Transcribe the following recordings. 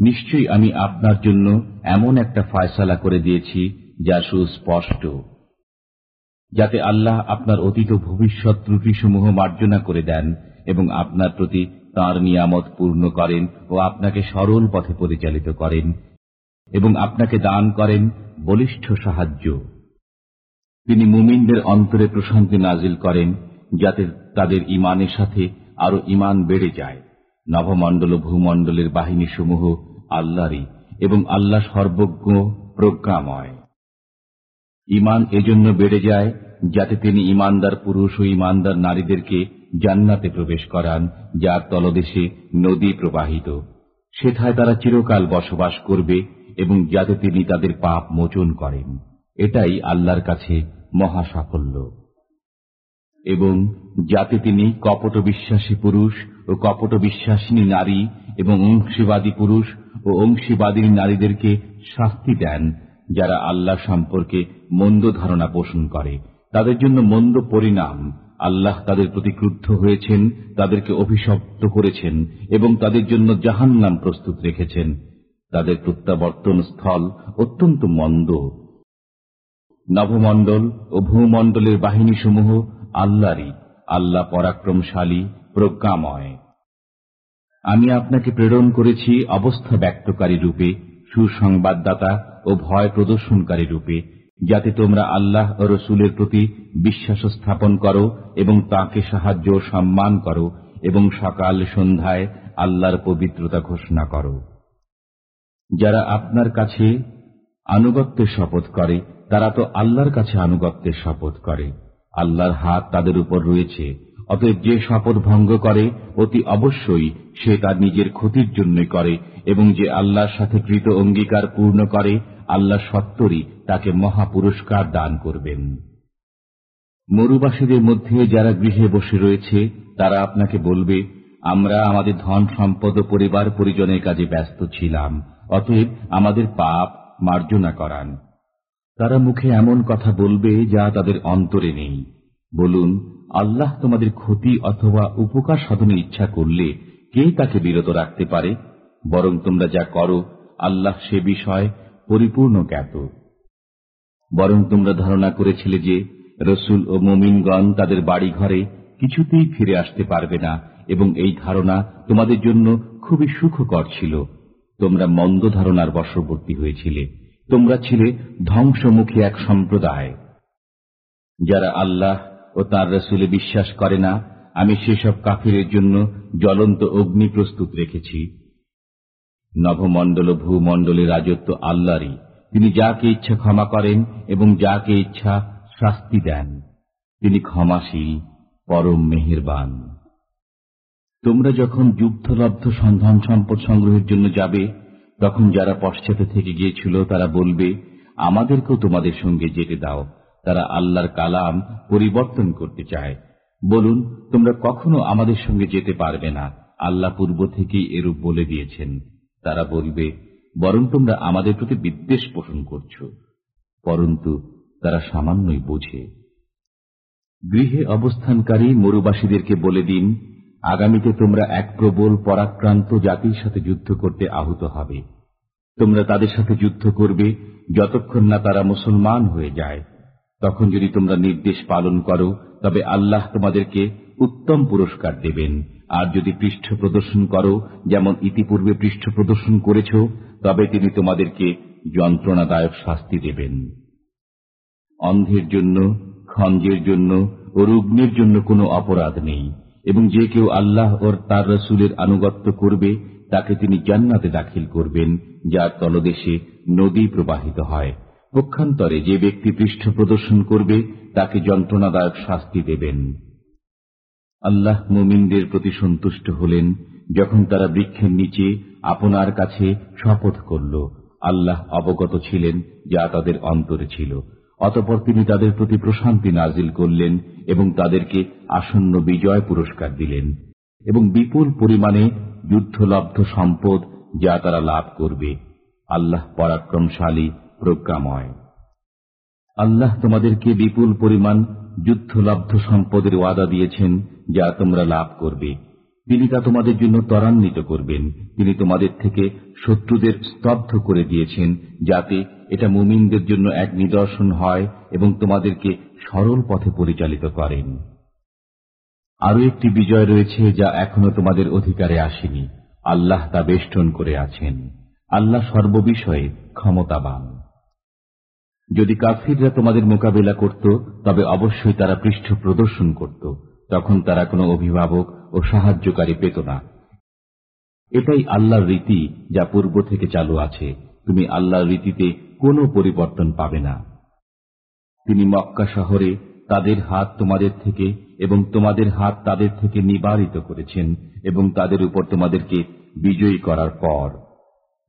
নিশ্চয়ই আমি আপনার জন্য এমন একটা ফয়সালা করে দিয়েছি যা সুস্পষ্ট। যাতে আল্লাহ আপনার অতীত ভবিষ্যৎ ত্রুটিসমূহ মার্জনা করে দেন এবং আপনার প্রতি তাঁর নিয়ামত পূর্ণ করেন ও আপনাকে সরল পথে পরিচালিত করেন এবং আপনাকে দান করেন বলিষ্ঠ সাহায্য। তিনি মুমিনদের অন্তরে প্রশান্তি নাজিল করেন যাতে তাদের ইমানের সাথে আরও ইমান বেড়ে যায়। নভমণ্ডল ও ভূমণ্ডলের বাহিনীসমূহ আল্লাহরই এবং আল্লাহ সর্বজ্ঞ প্রজ্ঞাময়। ইমান এজন্য বেড়ে যায় যাতে তিনি ইমানদার পুরুষ ও ইমানদার নারীদেরকে জান্নাতে প্রবেশ করান, যার তলদেশে নদী প্রবাহিত। সেথায় তারা চিরকাল বসবাস করবে এবং যাতে তিনি তাদের পাপ মোচন করেন। এটাই আল্লাহর কাছে মহা সাফল্য এবং যাতে তিনি কপট বিশ্বাসী পুরুষ ও কপট বিশ্বাসিনী নারী এবং অংশীবাদী পুরুষ ও অংশীবাদী নারীদেরকে শাস্তি দেন, যারা আল্লাহ সম্পর্কে মন্দ ধারণা পোষণ করে। তাদের জন্য মন্দ পরিণাম। আল্লাহ তাদের প্রতি ক্রুদ্ধ হয়েছেন, তাদেরকে অভিশপ্ত করেছেন এবং তাদের জন্য জাহান নাম প্রস্তুত রেখেছেন। তাদের প্রত্যাবর্তন স্থল অত্যন্ত মন্দ। নভমণ্ডল ও ভূমণ্ডলের বাহিনীসমূহ আল্লাহরই, আল্লাহ পরাক্রমশালী, প্রজ্ঞাময়। আমি আপনাকে প্রেরণ করেছি অবস্থা ব্যক্তকারী রূপে, সুসংবাদদাতা ও ভয় প্রদর্শনকারী রূপে, যাতে তোমরা আল্লাহ ও রসুলের প্রতি বিশ্বাস স্থাপন করো এবং তাকে সাহায্য সম্মান করো এবং সকাল সন্ধ্যায় আল্লাহর পবিত্রতা ঘোষণা করো। যারা আপনার কাছে আনুগত্যের শপথ করে, তারা তো আল্লাহর কাছে আনুগত্যের শপথ করে। আল্লাহর হাত তাদের উপর রয়েছে। অতএব যে শপথ ভঙ্গ করে, অতি অবশ্যই সে তার নিজের ক্ষতির জন্যই করে এবং যে আল্লাহর সাথে কৃত অঙ্গীকার পূর্ণ করে, আল্লাহ সত্তরই তাকে মহা পুরস্কার দান করবেন। মরুবাসীদের মধ্যে যারা গৃহে বসে রয়েছে, তারা আপনাকে বলবে, আমরা আমাদের ধন, সম্পদ ও পরিবার পরিজনের কাজে ব্যস্ত ছিলাম। অতএব আমাদের পাপ মার্জনা করান। তারা মুখে এমন কথা বলবে যা তাদের অন্তরে নেই। বলুন, আল্লাহ তোমাদের ক্ষতি অথবা উপকার সাধনের ইচ্ছা করলে কে তাকে বিরত রাখতে পারে? বরং তোমরা যা করো, আল্লাহ সে বিষয় পরিপূর্ণ জ্ঞাত। বরং তোমরা ধারণা করেছিলে যে রসুল ও মোমিনগণ তাদের বাড়ি ঘরে কিছুতেই ফিরে আসতে পারবে না এবং এই ধারণা তোমাদের জন্য খুবই সুখকর ছিল। তোমরা মন্দ ধারণার বশবর্তী হয়েছিলে। তোমরা ছিলে ধ্বংসমুখী এক সম্প্রদায়। যারা আল্লাহ ও তার রসুলে বিশ্বাস করে না, আমি সেসব কাফিরের জন্য জ্বলন্ত অগ্নি প্রস্তুত রেখেছি। নভমণ্ডল ভূমণ্ডলের রাজত্ব আল্লাহরই। তিনি যাকে ইচ্ছা ক্ষমা করেন এবং যাকে ইচ্ছা শাস্তি দেন, তিনি ক্ষমাশীল, পরম মেহেরবান। তোমরা যখন যুদ্ধলব্ধ সন্ধান সম্পদ সংগ্রহের জন্য যাবে তখন যারা পশ্চাতে থেকে গিয়েছিল, তারা বলবে, আমাদেরকেও তোমাদের সঙ্গে যেতে দাও। তারা আল্লাহর কালাম পরিবর্তন করতে চায়। বলুন, তোমরা কখনো আমাদের সঙ্গে যেতে পারবে না। আল্লাহ পূর্ব থেকেই এরূপ বলে দিয়েছেন। তারা বলবে, বরং তোমরা আমাদের প্রতি বিদ্বেষ পোষণ করছ। পরন্তু তারা সামান্যই বোঝে। গৃহে অবস্থানকারী মরুবাসীদেরকে বলে দিন আগামীতে তোমরা এক প্রবল পরাক্রান্ত জাতির সাথে যুদ্ধ করতে আহত হবে। তোমরা তাদের সাথে যুদ্ধ করবে যতক্ষণ না তারা মুসলমান হয়ে যায়। তখন যদি তোমরা নির্দেশ পালন করো, তবে আল্লাহ তোমাদেরকে উত্তম পুরস্কার দেবেন। আর যদি পৃষ্ঠ প্রদর্শন করো, যেমন ইতিপূর্বে পৃষ্ঠ প্রদর্শন করেছ, তবে তিনি তোমাদেরকে যন্ত্রণাদায়ক শাস্তি দেবেন। অন্ধের জন্য, খঞ্জের জন্য ও রুগ্নের জন্য কোনো অপরাধ নেই। এবং যে কেউ আল্লাহ ওর তার রসুলের আনুগত্য করবে, তাকে তিনি জান্নাতে দাখিল করবেন, যার তলদেশে নদী প্রবাহিত হয়। পক্ষান্তরে যে ব্যক্তি পৃষ্ঠ প্রদর্শন করবে, তাকে যন্ত্রণাদায়ক শাস্তি দেবেন। আল্লাহ মুমিনদের প্রতি সন্তুষ্ট হলেন, যখন তারা বৃক্ষের নিচে আপনার কাছে শপথ করল। আল্লাহ অবগত ছিলেন যা তাদের অন্তরে ছিল। অতপর তিনি তাদের প্রতি প্রশান্তি নাজিল করলেন এবং তাদেরকে আসন্ন বিজয় পুরস্কার দিলেন এবং বিপুল পরিমাণে যুদ্ধলব্ধ সম্পদ যা তারা লাভ করবে। আল্লাহ পরাক্রমশালী প্রজ্ঞাময়। আল্লাহ তোমাদেরকে বিপুল পরিমাণ যুদ্ধলব্ধ সম্পদের ওয়াদা দিয়েছেন যা তোমরা লাভ করবে। তিনি তা তোমাদের জন্য ত্বরান্বিত করবেন। তিনি তোমাদের থেকে শত্রুদের স্তব্ধ করে দিয়েছেন, যাতে এটা মুমিনদের জন্য এক নিদর্শন হয় এবং তোমাদেরকে সরল পথে পরিচালিত করেন। আরও একটি বিজয় রয়েছে যা এখনও তোমাদের অধিকারে আসেনি। আল্লাহ তা বেষ্টন করে আছেন। আল্লাহ সর্ববিষয়ে ক্ষমতাবান। যদি কাফিররা তোমাদের মোকাবেলা করত, তবে অবশ্যই তারা পৃষ্ঠ প্রদর্শন করত। তখন তারা কোনো অভিভাবক ও সাহায্যকারী পেত না। এটাই আল্লাহর রীতি যা পূর্ব থেকে চালু আছে। তুমি আল্লাহর রীতিতে কোনো পরিবর্তন পাবে না। তিনি মক্কা শহরে তাদের হাত তোমাদের থেকে এবং তোমাদের হাত তাদের থেকে নিবারিত করেছেন এবং তাদের উপর তোমাদেরকে বিজয়ী করার পর।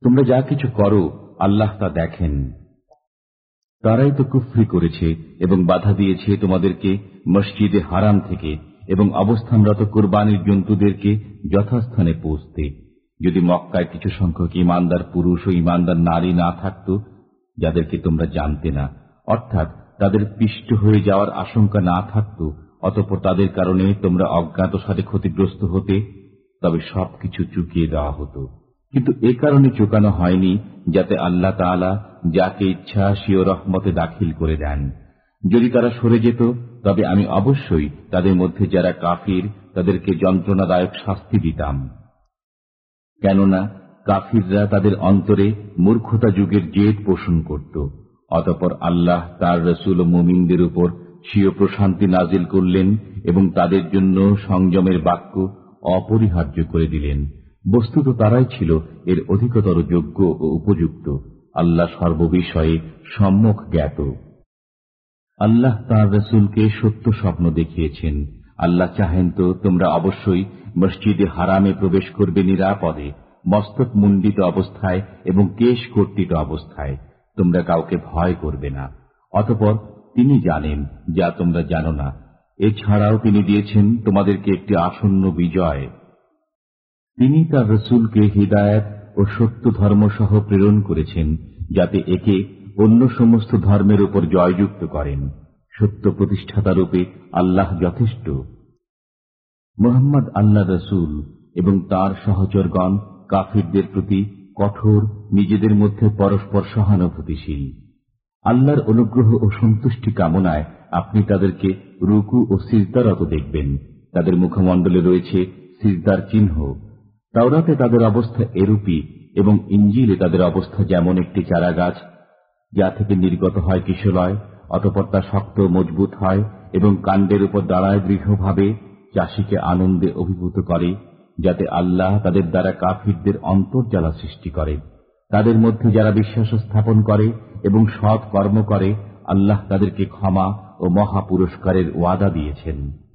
তোমরা যা কিছু করো, আল্লাহ তা দেখেন। তারাই তো কুফরি করেছে এবং বাধা দিয়েছে তোমাদেরকে মসজিদে হারাম থেকে এবং অবস্থানরত কোরবানির জন্তুদেরকে যথাস্থানে পৌঁছতে যদি মক্কায় কিছু সংখ্যক ইমানদার পুরুষ ও ইমানদার নারী না থাকত, যাদেরকে তোমরা জানতে না, অর্থাৎ তাদের পিষ্ট হয়ে যাওয়ার আশঙ্কা না থাকত, অতপর তাদের কারণে তোমরা অজ্ঞাত সাথে ক্ষতিগ্রস্ত হতে, তবে সবকিছু চুকিয়ে দেওয়া হতো। কিন্তু এ কারণে চুকানো হয়নি, যাতে আল্লাহ তালা যাকে ইচ্ছা সিও রহমতে দাখিল করে দেন। যদি তারা সরে যেত তবে আমি অবশ্যই তাদের মধ্যে যারা কাফির, তাদেরকে যন্ত্রণাদায়ক শাস্তি দিতাম। কেননা, কাফিররা তাদের অন্তরে মূর্খতা যুগের জেদ পোষণ করত। অতপর আল্লাহ তার রসুল মুমিনদের উপর স্বীয় প্রশান্তি নাজিল করলেন এবং তাদের জন্য সংযমের বাক্য অপরিহার্য করে দিলেন। বস্তুত তারাই ছিল এর অধিকতর যোগ্য ও উপযুক্ত। আল্লাহ সর্ববিষয়ে সম্মুখ জ্ঞাত। আল্লাহ তাঁর রসুলকে সত্য স্বপ্ন দেখিয়েছেন। আল্লাহ চাহেন তো তোমরা অবশ্যই মসজিদে হারামে প্রবেশ করবে নিরাপদে, মস্তক মুন্ডিত অবস্থায় এবং কেশ কর্তিত অবস্থায়। তোমরা কাউকে ভয় করবে না। অতপর তিনি জানেন, যা তোমরা জানো না। এছাড়াও তিনি দিয়েছেন তোমাদেরকে একটি আসন্ন বিজয়। তিনি তার রসুলকে হৃদায়ত ও সত্য ধর্মসহ প্রেরণ করেছেন, যাতে একে অন্য সমস্ত ধর্মের উপর জয়যুক্ত করেন। সত্য প্রতিষ্ঠাতা রূপে আল্লাহ যথেষ্ট। মোহাম্মদ আল্লাহ রসুল এবং তার সহচরগণ কাফিরদের প্রতি কঠোর, নিজেদের মধ্যে পরস্পর সহানুভূতিশীল। আল্লাহর অনুগ্রহ ও সন্তুষ্টি কামনায় আপনি তাদেরকে রুকু ও সিজদারত দেখবেন। তাদের মুখমণ্ডলে রয়েছে সিজদার চিহ্ন। তাওরাতে তাদের অবস্থা এরূপী এবং ইঞ্জিলে তাদের অবস্থা যেমন একটি চারা গাছ যা থেকে নির্গত হয় কিশলয়, অতপর তা শক্ত মজবুত হয় এবং কাণ্ডের উপর দাঁড়ায় দৃঢ়ভাবে চাষিকে আনন্দে অভিভূত করে, যাতে আল্লাহ তাদের দ্বারা কাফিরদের অন্তর্জালা সৃষ্টি করে। তাদের মধ্যে যারা বিশ্বাস স্থাপন করে এবং সৎ কর্ম করে, আল্লাহ তাদেরকে ক্ষমা ও মহা পুরস্কারের ওয়াদা দিয়েছেন।